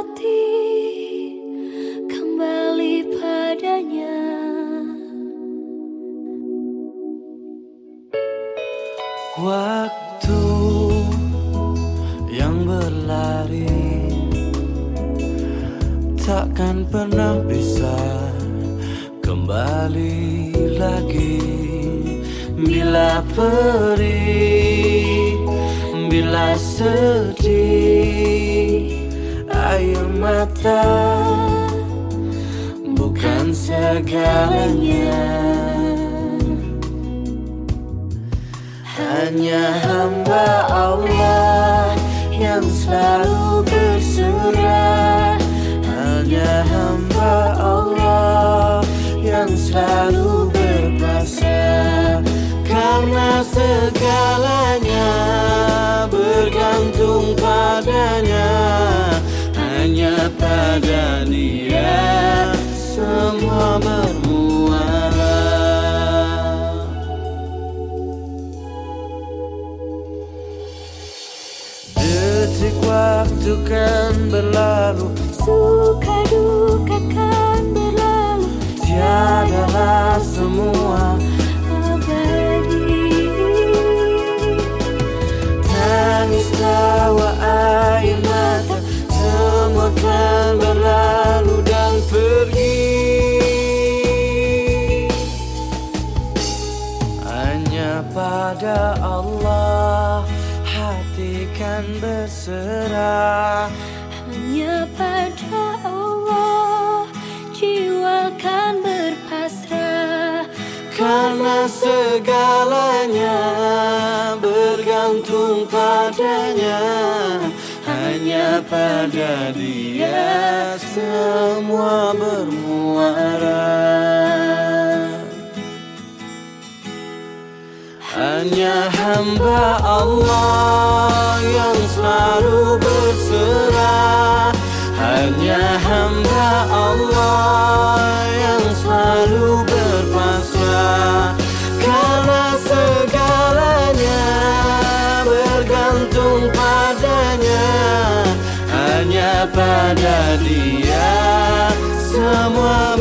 hati kembali padanya. Waktu yang berlari takkan pernah bisa kembali lagi. Bila perih bila sedih air mata bukan segalanya. Hanya hamba Allah yang selalu berserah. Hanya hamba Allah yang selalu berpasrah Karena segalanya bergantung padanya Hanya pada dia semua bermuara. Detik waktu kan berlalu. Suka duka kan berlalu. Tiadalah semua abadi. Tangis tawa Kan berserah. Hanya pada Allah jiwa kan berpasrah. Karena segalanya bergantung padanya. Hanya pada dia semua bermuara. Hanya hamba Allah selalu berserah. Hanya hamba Allah yang selalu berpasrah. Karena segalanya bergantung padanya. Hanya pada dia semua